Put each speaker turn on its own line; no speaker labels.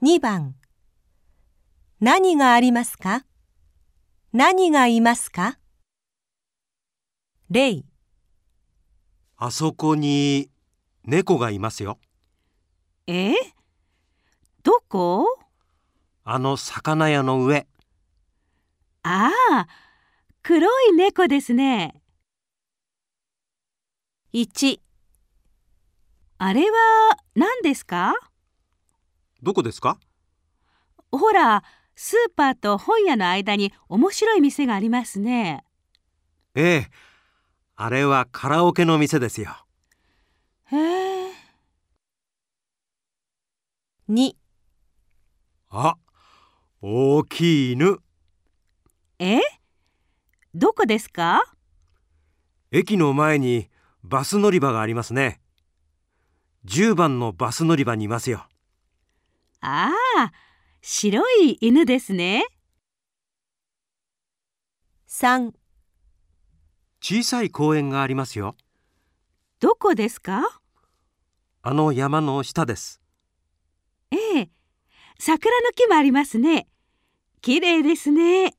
2番。何がありますか？何がいますか？例。
あそこに猫がいますよ。
え？どこ？
あの魚屋の上。
ああ、黒い猫ですね。
1
あれは何ですか？
どこですか？
ほら、スーパーと本屋の間に面白い店がありますね。
ええ。あれはカラオケの店ですよ。
へえ。
2
あ、大きい犬。
え？どこですか？
駅の前にバス乗り場がありますね。10番のバス乗り場にいますよ。
ああ、白い犬ですね。
3
小さい公園がありますよ。
どこですか？
あの山の下です。
ええ、桜の木もありますね。綺麗ですね。